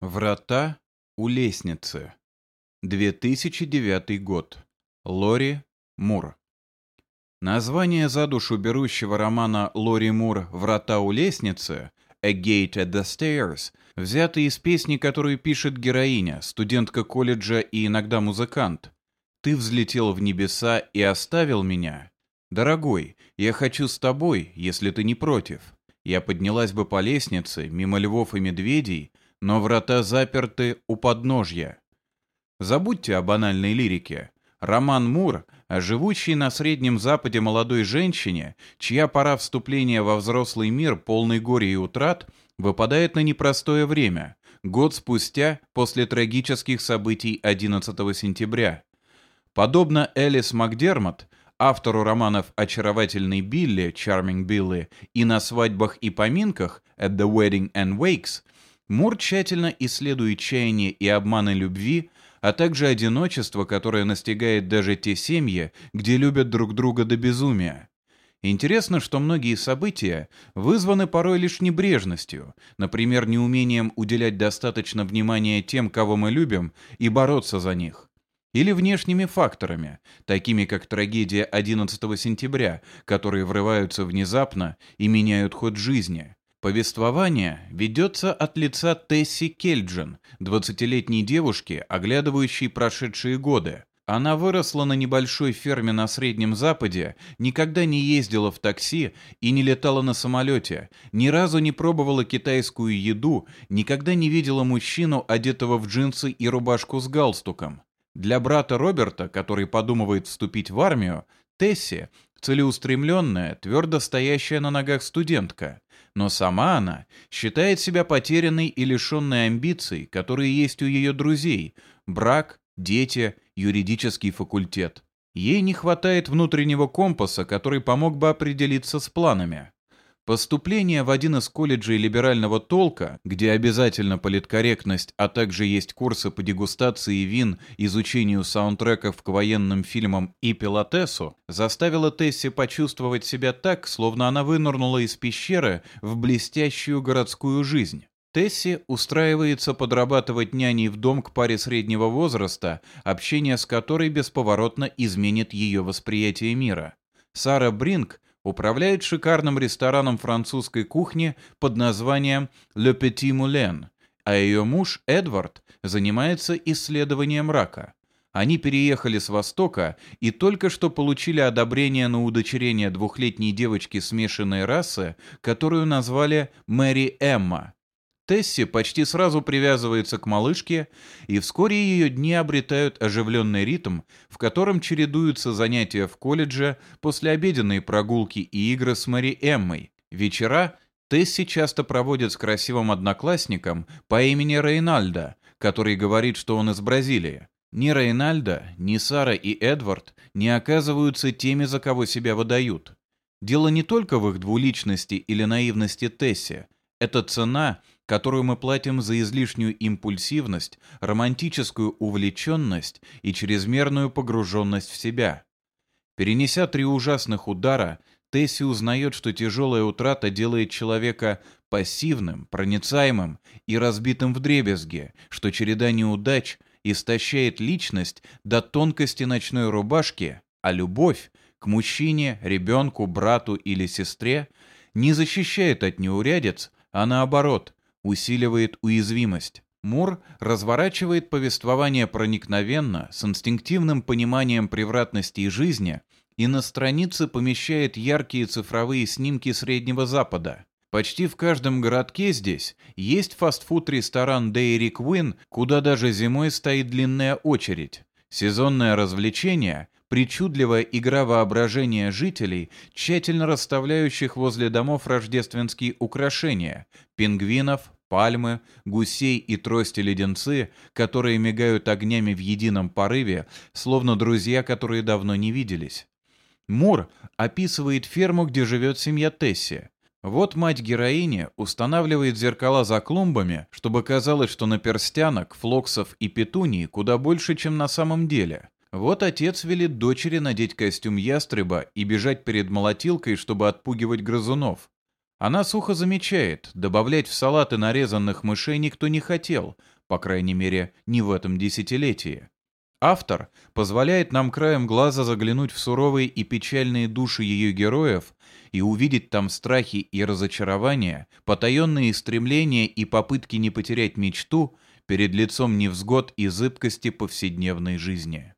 Врата у лестницы. 2009 год. Лори Мур. Название за душу берущего романа Лори Мур «Врата у лестницы» «A Gate at the Stairs» взято из песни, которую пишет героиня, студентка колледжа и иногда музыкант. «Ты взлетел в небеса и оставил меня. Дорогой, я хочу с тобой, если ты не против. Я поднялась бы по лестнице, мимо львов и медведей, но врата заперты у подножья. Забудьте о банальной лирике. Роман Мур о живущей на Среднем Западе молодой женщине, чья пора вступления во взрослый мир, полный горя и утрат, выпадает на непростое время, год спустя после трагических событий 11 сентября. Подобно Элис Макдермott, автору романов «Очаровательный Билли» Charming Billy и «На свадьбах и поминках» At the Wedding and Wakes, Мур тщательно исследует чаяние и обманы любви, а также одиночество, которое настигает даже те семьи, где любят друг друга до безумия. Интересно, что многие события вызваны порой лишь небрежностью, например, неумением уделять достаточно внимания тем, кого мы любим, и бороться за них. Или внешними факторами, такими как трагедия 11 сентября, которые врываются внезапно и меняют ход жизни – Повествование ведется от лица Тесси Кельджин, 20-летней девушки, оглядывающей прошедшие годы. Она выросла на небольшой ферме на Среднем Западе, никогда не ездила в такси и не летала на самолете, ни разу не пробовала китайскую еду, никогда не видела мужчину, одетого в джинсы и рубашку с галстуком. Для брата Роберта, который подумывает вступить в армию, Тесси – целеустремленная, твердо стоящая на ногах студентка – но сама она считает себя потерянной и лишенной амбиций, которые есть у ее друзей – брак, дети, юридический факультет. Ей не хватает внутреннего компаса, который помог бы определиться с планами. Поступление в один из колледжей либерального толка, где обязательно политкорректность, а также есть курсы по дегустации вин, изучению саундтреков к военным фильмам и пилотесу, заставило Тесси почувствовать себя так, словно она вынырнула из пещеры в блестящую городскую жизнь. Тесси устраивается подрабатывать няней в дом к паре среднего возраста, общение с которой бесповоротно изменит ее восприятие мира. Сара Бринк управляет шикарным рестораном французской кухни под названием «Le Petit Moulin», а ее муж Эдвард занимается исследованием рака. Они переехали с Востока и только что получили одобрение на удочерение двухлетней девочки смешанной расы, которую назвали Мэри Эмма – Тесси почти сразу привязывается к малышке, и вскоре ее дни обретают оживленный ритм, в котором чередуются занятия в колледже, послеобеденные прогулки и игры с Мэри Эммой. Вечера Тесси часто проводит с красивым одноклассником по имени Рейнальдо, который говорит, что он из Бразилии. Ни Рейнальдо, ни Сара и Эдвард не оказываются теми, за кого себя выдают. Дело не только в их двуличности или наивности Тесси. Это цена, которую мы платим за излишнюю импульсивность, романтическую увлеченность и чрезмерную погруженность в себя. Перенеся три ужасных удара, Тесси узнает, что тяжелая утрата делает человека пассивным, проницаемым и разбитым в дребезге, что череда неудач истощает личность до тонкости ночной рубашки, а любовь к мужчине, ребенку, брату или сестре не защищает от неурядиц, а наоборот – усиливает уязвимость. Мур разворачивает повествование проникновенно, с инстинктивным пониманием превратности жизни и на странице помещает яркие цифровые снимки Среднего Запада. Почти в каждом городке здесь есть фастфуд-ресторан Dairy Queen, куда даже зимой стоит длинная очередь. Сезонное развлечение – причудливая игра воображения жителей, тщательно расставляющих возле домов рождественские украшения – пингвинов, пальмы, гусей и трости-леденцы, которые мигают огнями в едином порыве, словно друзья, которые давно не виделись. Мур описывает ферму, где живет семья Тесси. Вот мать героини устанавливает зеркала за клумбами, чтобы казалось, что на перстянок, флоксов и петуний куда больше, чем на самом деле. Вот отец велит дочери надеть костюм ястреба и бежать перед молотилкой, чтобы отпугивать грызунов. Она сухо замечает, добавлять в салаты нарезанных мышей никто не хотел, по крайней мере, не в этом десятилетии. Автор позволяет нам краем глаза заглянуть в суровые и печальные души ее героев и увидеть там страхи и разочарования, потаенные стремления и попытки не потерять мечту перед лицом невзгод и зыбкости повседневной жизни.